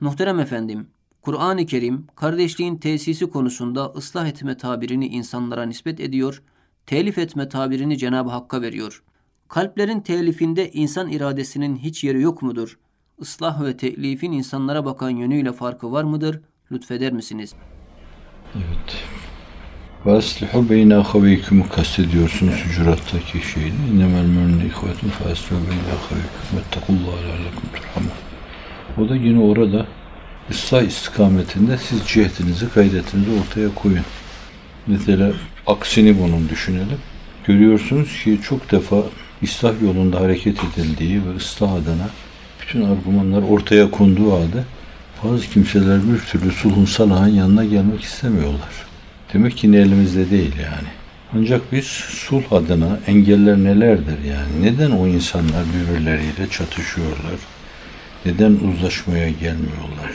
Muhterem efendim, Kur'an-ı Kerim kardeşliğin tesisi konusunda ıslah etme tabirini insanlara nispet ediyor, telif etme tabirini Cenab-ı Hakk'a veriyor. Kalplerin telifinde insan iradesinin hiç yeri yok mudur? Islah ve telifin insanlara bakan yönüyle farkı var mıdır? Lütfeder misiniz? Evet. Vaslihu beyne ahaveykum kastediyorsunuz hücurattaki şeyini. İnnemel müminne ihvetun faslihu beyne ahaveykum vettekullaha leallekum turhamun. O da yine orada ıslah istikametinde siz cihetinizi, gayretinizi ortaya koyun. Mesela aksini bunun düşünelim. Görüyorsunuz ki çok defa ıslah yolunda hareket edildiği ve ıslah adına bütün argümanlar ortaya konduğu halde bazı kimseler bir türlü sulhun salahın yanına gelmek istemiyorlar. Demek ki elimizde değil yani. Ancak biz sulh adına engeller nelerdir yani? Neden o insanlar birbirleriyle çatışıyorlar? Neden uzlaşmaya gelmiyorlar?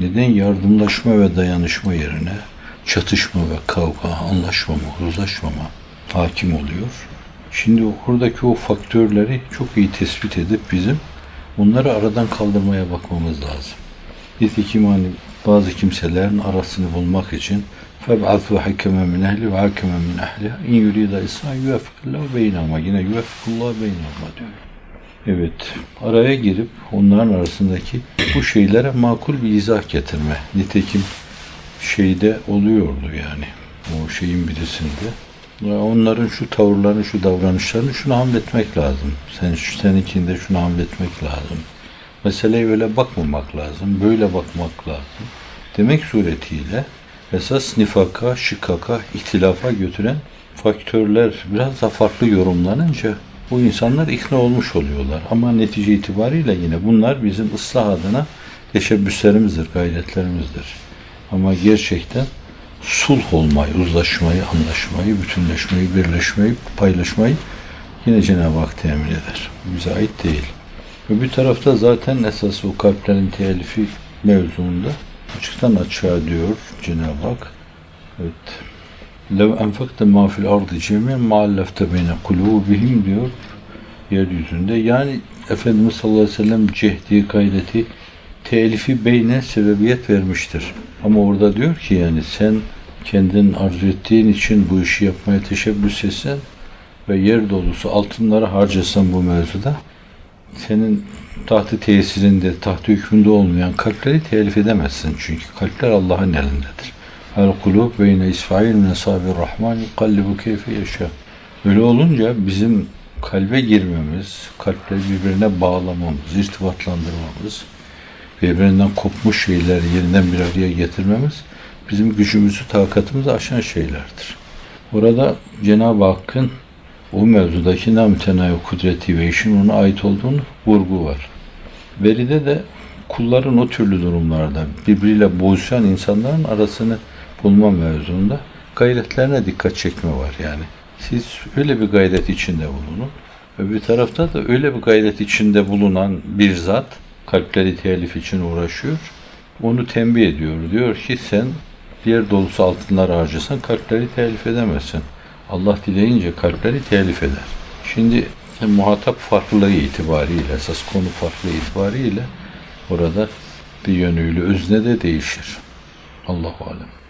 Neden yardımlaşma ve dayanışma yerine çatışma ve kavga, anlaşmama, uzlaşmama hakim oluyor? Şimdi oradaki o faktörleri çok iyi tespit edip bizim onları aradan kaldırmaya bakmamız lazım. Nitekim hani bazı kimselerin arasını bulmak için فَبْعَثُوا حَكَمًا مِنْ اَهْلِ وَحَكَمًا مِنْ اَهْلِهَا اِنْ يُرِيدَ اِسْلَامِ يُوَفِقِ اللّٰهُ بَيْنَهُمَا Yine يُوَفِقُ اللّٰهُ بَيْنَهُمَا diyor. Evet, araya girip onların arasındaki bu şeylere makul bir izah getirme. Nitekim şeyde oluyordu yani. O şeyin birisinde. Onların şu tavırlarını, şu davranışlarını şunu hamletmek lazım. Sen seninkinde şunu hamletmek lazım. Meseleye öyle bakmamak lazım. Böyle bakmak lazım. Demek suretiyle esas nifaka, şikaka, ihtilafa götüren faktörler biraz da farklı yorumlanınca bu insanlar ikna olmuş oluyorlar. Ama netice itibariyle yine bunlar bizim ıslah adına teşebbüslerimizdir, gayretlerimizdir. Ama gerçekten sulh olmayı, uzlaşmayı, anlaşmayı, bütünleşmeyi, birleşmeyi, paylaşmayı yine Cenab-ı Hak temin eder. Bize ait değil. Öbür tarafta zaten esas o kalplerin telifi mevzuunda açıktan açığa diyor Cenab-ı Hak. Evet. Lev enfekte ma fil ardı cemiyen maallefte beyne kulubihim diyor yeryüzünde. Yani Efendimiz sallallahu aleyhi ve sellem cehdi, gayreti, telifi beyne sebebiyet vermiştir. Ama orada diyor ki yani sen kendin arzu ettiğin için bu işi yapmaya teşebbüs etsen ve yer dolusu altınları harcasan bu mevzuda senin tahtı tesirinde, tahtı hükmünde olmayan kalpleri telif edemezsin. Çünkü kalpler Allah'ın elindedir. El kulub beyne isfail min sabir rahman yukallibu keyfe yaşa. Öyle olunca bizim kalbe girmemiz, kalpleri birbirine bağlamamız, irtibatlandırmamız, birbirinden kopmuş şeyleri yeniden bir araya getirmemiz bizim gücümüzü, takatımızı aşan şeylerdir. Orada Cenab-ı Hakk'ın o mevzudaki namtenayi kudreti ve işin ona ait olduğunu vurgu var. Veride de kulların o türlü durumlarda birbiriyle boğuşan insanların arasını bulma mevzunda gayretlerine dikkat çekme var yani. Siz öyle bir gayret içinde bulunun. Öbür tarafta da öyle bir gayret içinde bulunan bir zat kalpleri telif için uğraşıyor. Onu tembih ediyor. Diyor ki sen diğer dolusu altınlar harcasan kalpleri telif edemezsin. Allah dileyince kalpleri telif eder. Şimdi muhatap farklılığı itibariyle, esas konu farklı itibariyle orada bir yönüyle özne de değişir. Allahu alem.